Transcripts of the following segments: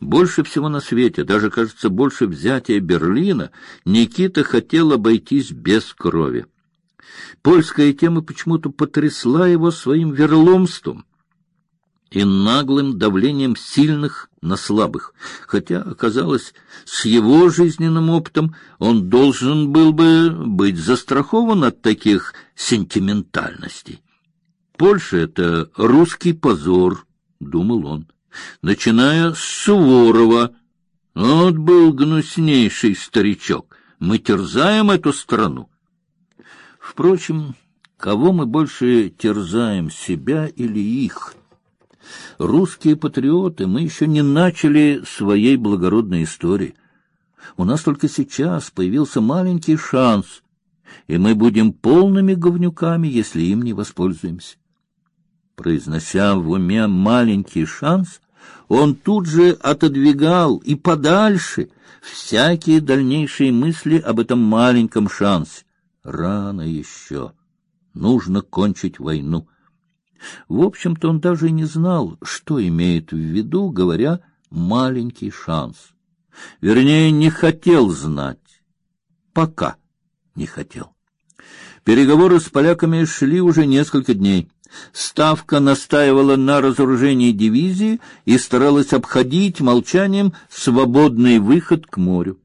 Больше всего на свете, даже, кажется, больше взятия Берлина, Никита хотел обойтись без крови. Польская тема почему-то потрясла его своим верломством и наглым давлением сильных на слабых, хотя, оказалось, с его жизненным опытом он должен был бы быть застрахован от таких сентиментальностей. Польша — это русский позор, — думал он, начиная с Суворова. Вот был гнуснейший старичок. Мы терзаем эту страну. Впрочем, кого мы больше терзаем, себя или их? Русские патриоты, мы еще не начали своей благородной истории. У нас только сейчас появился маленький шанс, и мы будем полными говнюками, если им не воспользуемся. Произнося в уме маленький шанс, он тут же отодвигал и подальше всякие дальнейшие мысли об этом маленьком шансе. Рано еще. Нужно кончить войну. В общем-то, он даже не знал, что имеет в виду, говоря «маленький шанс». Вернее, не хотел знать. Пока не хотел. Переговоры с поляками шли уже несколько дней. Ставка настаивала на разоружении дивизии и старалась обходить молчанием свободный выход к морю.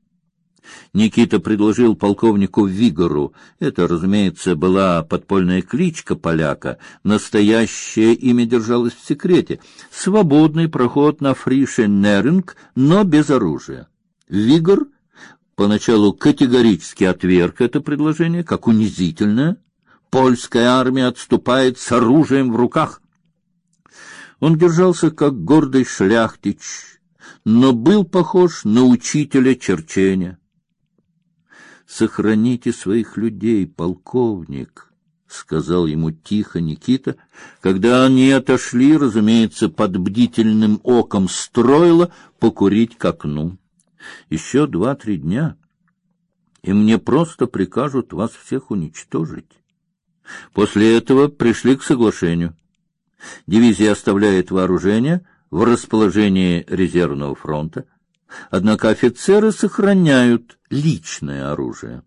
Никита предложил полковнику Вигору, это, разумеется, была подпольная кличка поляка, настоящее имя держалось в секрете, свободный проход на Фришенеринг, но без оружия. Вигор поначалу категорически отверг это предложение как унизительное. Польская армия отступает с оружием в руках. Он держался как гордый шляхтич, но был похож на учителя черчения. Сохраните своих людей, полковник, сказал ему тихо Никита, когда они отошли, разумеется, под бдительным оком строила покурить к окну. Еще два-три дня, и мне просто прикажут вас всех уничтожить. После этого пришли к соглашению. Дивизия оставляет вооружение в расположении резервного фронта. Однако офицеры сохраняют личное оружие.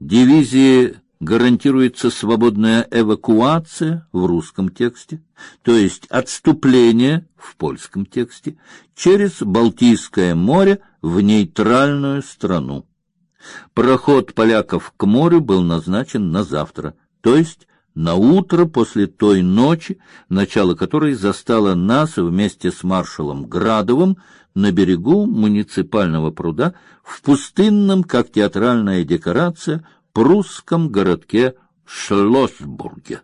Дивизии гарантируется свободная эвакуация в русском тексте, то есть отступление в польском тексте через Балтийское море в нейтральную страну. Проход поляков к морю был назначен на завтра, то есть на утро после той ночи, начало которой застало нас вместе с маршалом Градовым на берегу муниципального пруда в пустынном, как театральная декорация, прусском городке Шлоссбурге.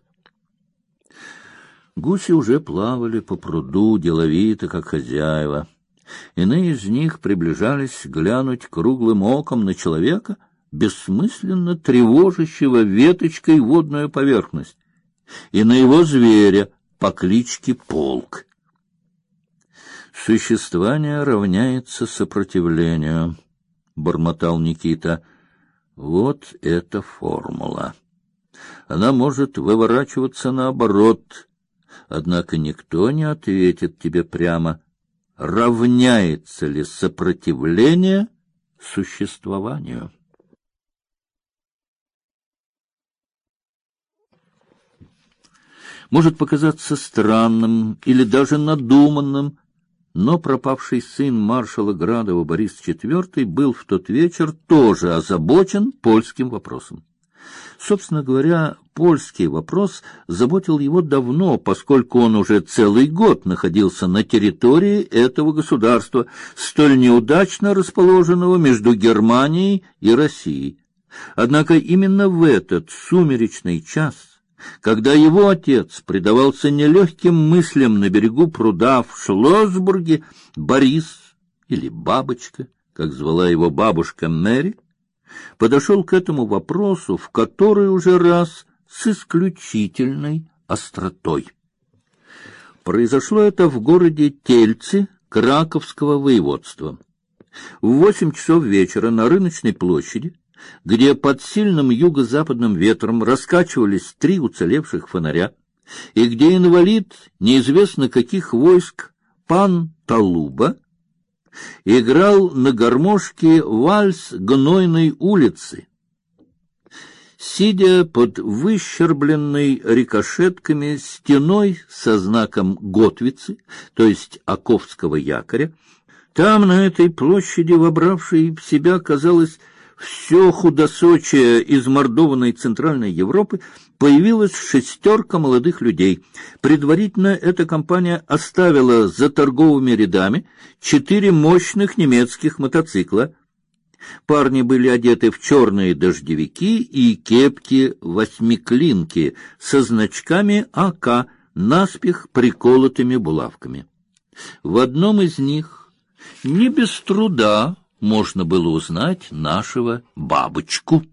Гуси уже плавали по пруду деловито, как хозяева. Иные из них приближались глянуть круглым оком на человека, бессмысленно тревожащего веточкой водную поверхность, и на его зверя по кличке Полк. Существование равняется сопротивлению, бормотал Никита. Вот эта формула. Она может выворачиваться наоборот, однако никто не ответит тебе прямо, равняется ли сопротивление существованию. Может показаться странным или даже надуманным, но пропавший сын маршала Градова Борис IV был в тот вечер тоже озабочен польским вопросом. Собственно говоря, польский вопрос заботил его давно, поскольку он уже целый год находился на территории этого государства, столь неудачно расположенного между Германией и Россией. Однако именно в этот сумеречный час когда его отец предавался нелегким мыслям на берегу пруда в Шлоссбурге, Борис или бабочка, как звала его бабушка Мэри, подошел к этому вопросу в который уже раз с исключительной остротой. Произошло это в городе Тельцы Краковского воеводства. В восемь часов вечера на рыночной площади где под сильным юго-западным ветром раскачивались три уцелевших фонаря, и где инвалид неизвестно каких войск пан Талуба играл на гармошке вальс гнойной улицы. Сидя под выщербленной рикошетками стеной со знаком Готвицы, то есть Оковского якоря, там, на этой площади, вобравшей в себя, казалось, все худосочие измордованной Центральной Европы, появилась шестерка молодых людей. Предварительно эта компания оставила за торговыми рядами четыре мощных немецких мотоцикла. Парни были одеты в черные дождевики и кепки восьмиклинки со значками АК, наспех приколотыми булавками. В одном из них не без труда можно было узнать нашего бабочку.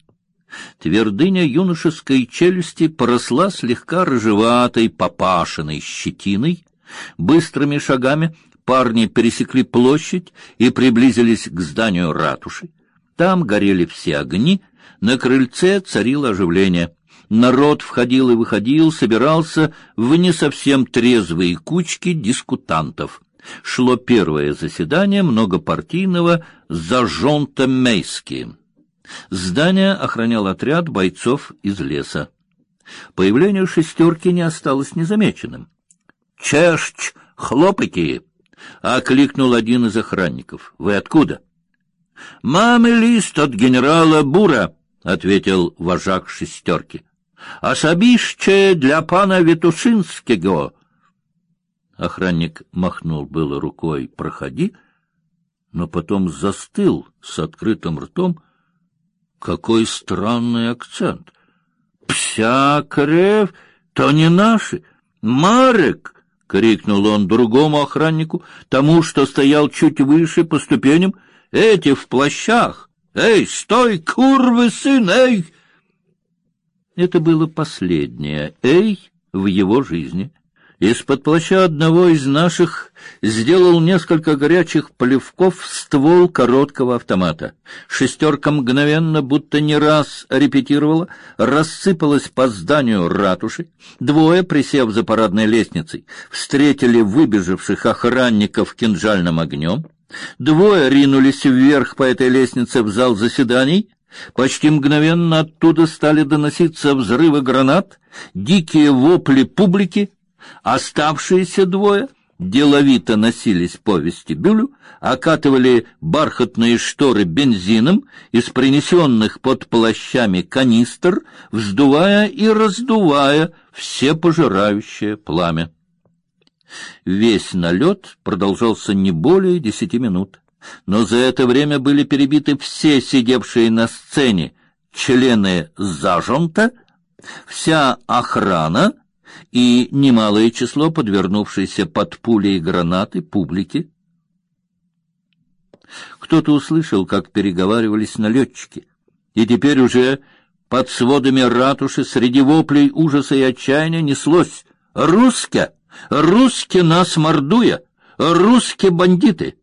Твердыня юношеской челюсти поросла слегка рыжеватой папашиной щетиной. Быстрыми шагами парни пересекли площадь и приблизились к зданию ратуши. Там горели все огни, на крыльце царило оживление. Народ входил и выходил, собирался в не совсем трезвые кучки дискутантов шло первое заседание многопартийного зажонта Мейски. Здание охранял отряд бойцов из леса. Появление шестерки не осталось незамеченным. «Чешч, хлопайте!» — окликнул один из охранников. «Вы откуда?» «Мамы лист от генерала Бура», — ответил вожак шестерки. «Особище для пана Витушинского». Охранник махнул было рукой «проходи», но потом застыл с открытым ртом. Какой странный акцент! «Псякрев, то не наши! Марек!» — крикнул он другому охраннику, тому, что стоял чуть выше по ступеням. «Эти в плащах! Эй, стой, курвы сын, эй!» Это было последнее «эй» в его жизни. Из-под плаща одного из наших сделал несколько горячих плевков ствол короткого автомата. Шестерка мгновенно, будто не раз репетировала, рассыпалась по зданию ратуши. Двое, присев за парадной лестницей, встретили выбежавших охранников кинжальным огнем. Двое ринулись вверх по этой лестнице в зал заседаний. Почти мгновенно оттуда стали доноситься взрывы гранат, дикие вопли публики, Оставшиеся двое деловито носились по вестибюлю, окатывали бархатные шторы бензином из принесенных под плащами канистр, вздувая и раздувая все пожирающее пламя. Весь налет продолжался не более десяти минут, но за это время были перебиты все сидевшие на сцене члены зажонта, вся охрана и немалое число подвернувшейся под пули и гранаты публики. Кто-то услышал, как переговаривались налетчики, и теперь уже под сводами ратуши среди воплей ужаса и отчаяния неслось «Русские! Русские нас мордуя! Русские бандиты!